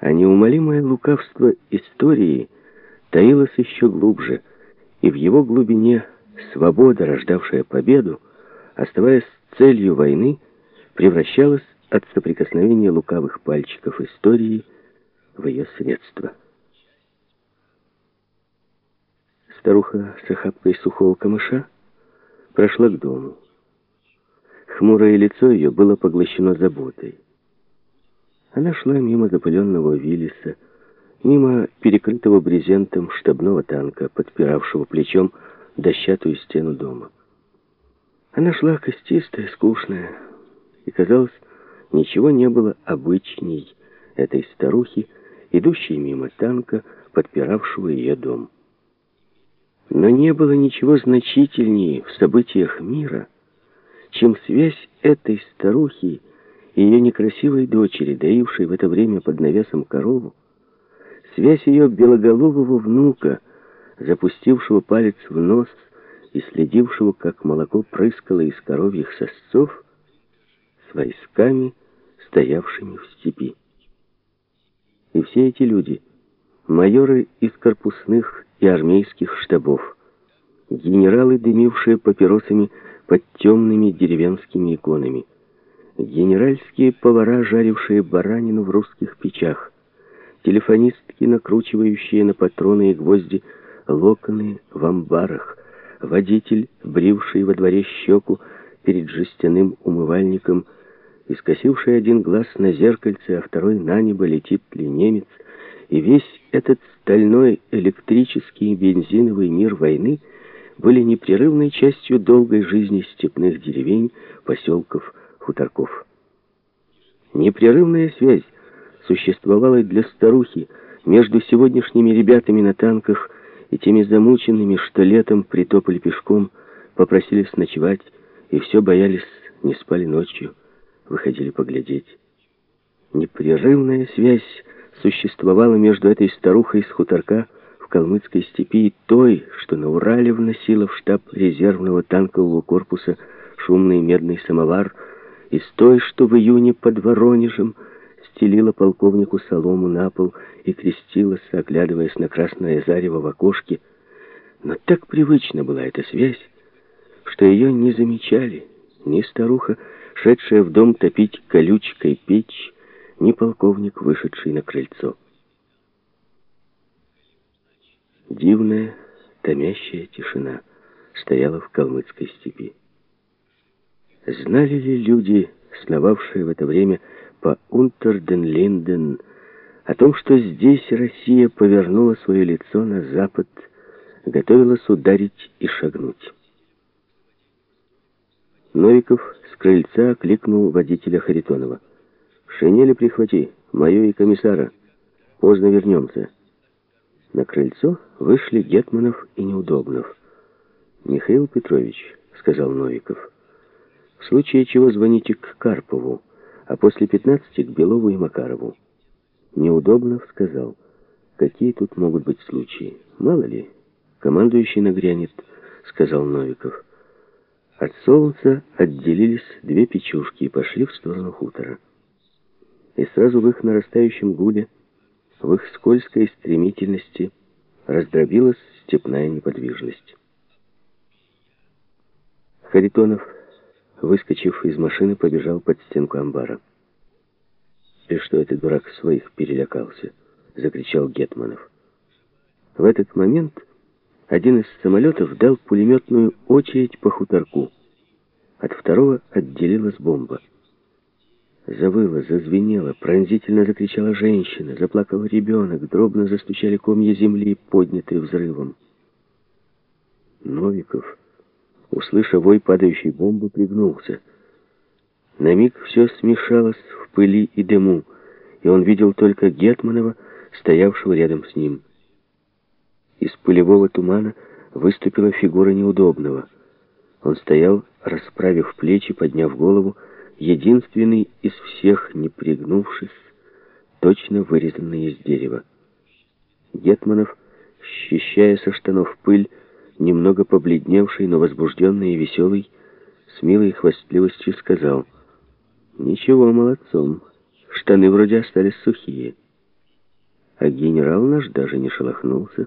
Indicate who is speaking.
Speaker 1: А неумолимое лукавство истории таилось еще глубже, и в его глубине свобода, рождавшая победу, оставаясь целью войны, превращалась от соприкосновения лукавых пальчиков истории в ее средство. Старуха с охапкой сухого камыша прошла к дому. Хмурое лицо ее было поглощено заботой. Она шла мимо запыленного Виллиса, мимо перекрытого брезентом штабного танка, подпиравшего плечом дощатую стену дома. Она шла костистая, скучная, и, казалось, ничего не было обычней этой старухи, идущей мимо танка, подпиравшего ее дом. Но не было ничего значительнее в событиях мира, чем связь этой старухи ее некрасивой дочери, доившей в это время под навесом корову, связь ее белоголового внука, запустившего палец в нос и следившего, как молоко прыскало из коровьих сосцов, с войсками, стоявшими в степи. И все эти люди, майоры из корпусных и армейских штабов, генералы, дымившие папиросами под темными деревенскими иконами, генеральские повара, жарившие баранину в русских печах, телефонистки, накручивающие на патроны и гвозди локоны в амбарах, водитель, бривший во дворе щеку перед жестяным умывальником, искосивший один глаз на зеркальце, а второй на небо летит ли немец, и весь этот стальной электрический бензиновый мир войны были непрерывной частью долгой жизни степных деревень, поселков, хуторков. Непрерывная связь существовала для старухи между сегодняшними ребятами на танках и теми замученными, что летом притопали пешком, попросились ночевать и все боялись, не спали ночью, выходили поглядеть. Непрерывная связь существовала между этой старухой с хуторка в калмыцкой степи и той, что на Урале вносила в штаб резервного танкового корпуса шумный медный самовар, и с той, что в июне под Воронежем стелила полковнику солому на пол и крестилась, оглядываясь на красное зарево в окошке. Но так привычна была эта связь, что ее не замечали ни старуха, шедшая в дом топить колючкой печь, ни полковник, вышедший на крыльцо. Дивная, томящая тишина стояла в калмыцкой степи. Знали ли люди, сновавшие в это время по Унтерден-Линден, о том, что здесь Россия повернула свое лицо на запад, готовилась ударить и шагнуть? Новиков с крыльца окликнул водителя Харитонова. «Шинели прихвати, мою и комиссара. Поздно вернемся». На крыльцо вышли Гетманов и Неудобнов. «Михаил Петрович», — сказал Новиков, — в случае чего звоните к Карпову, а после 15 к Белову и Макарову. Неудобно сказал, какие тут могут быть случаи. Мало ли, командующий нагрянет, сказал Новиков. От солнца отделились две печушки и пошли в сторону хутора. И сразу в их нарастающем гуле, в их скользкой стремительности раздробилась степная неподвижность. Харитонов выскочив из машины, побежал под стенку амбара. «И что этот дурак своих перелякался?» — закричал Гетманов. В этот момент один из самолетов дал пулеметную очередь по хуторку. От второго отделилась бомба. Завыла, зазвенела, пронзительно закричала женщина, заплакал ребенок, дробно застучали комья земли, поднятые взрывом. Новиков услышав вой падающей бомбы, пригнулся. На миг все смешалось в пыли и дыму, и он видел только Гетманова, стоявшего рядом с ним. Из пылевого тумана выступила фигура неудобного. Он стоял, расправив плечи, подняв голову, единственный из всех, не пригнувшись, точно вырезанный из дерева. Гетманов, счищая со штанов пыль, немного побледневший, но возбужденный и веселый, с милой хвастливостью сказал, «Ничего, молодцом, штаны вроде остались сухие». а генерал наш даже не шелохнулся.